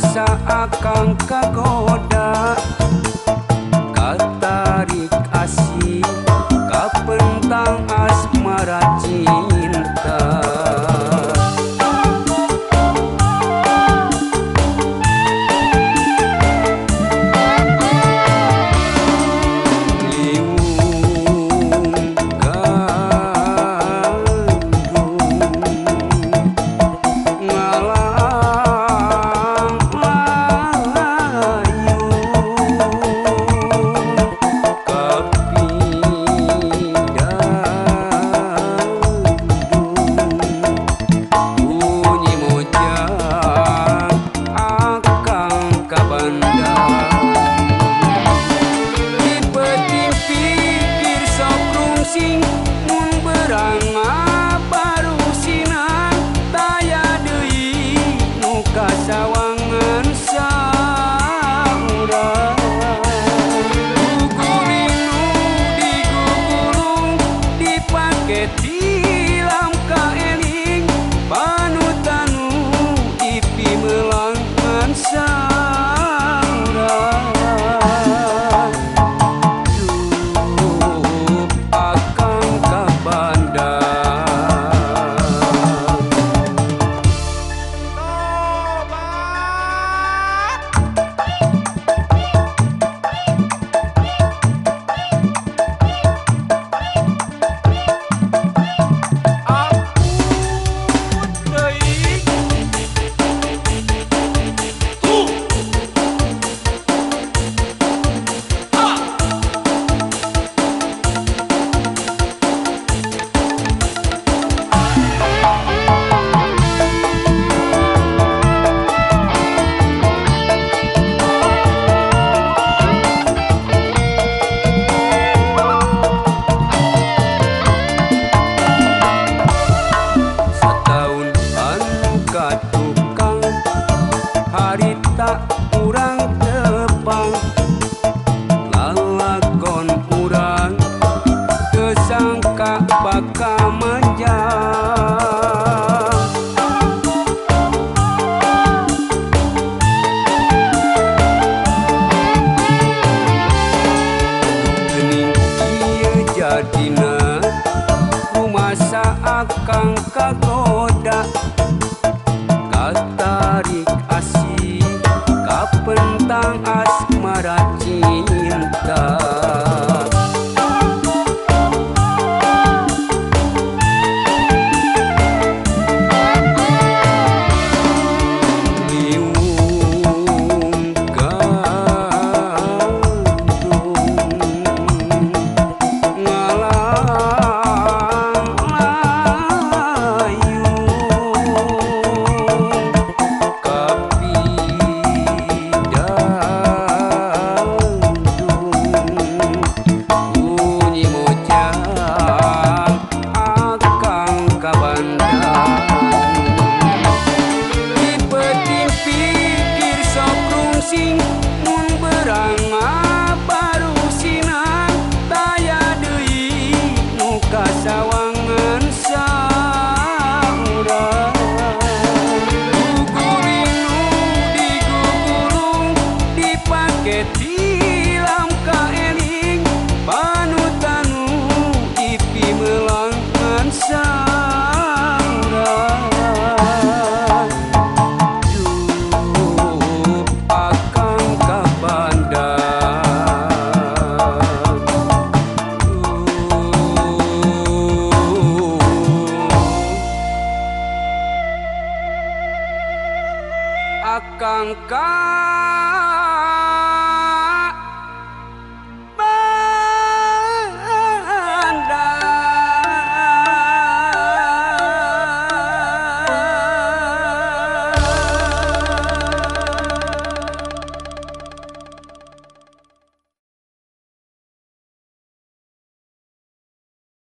Panutanu IP melangkan marcador. God.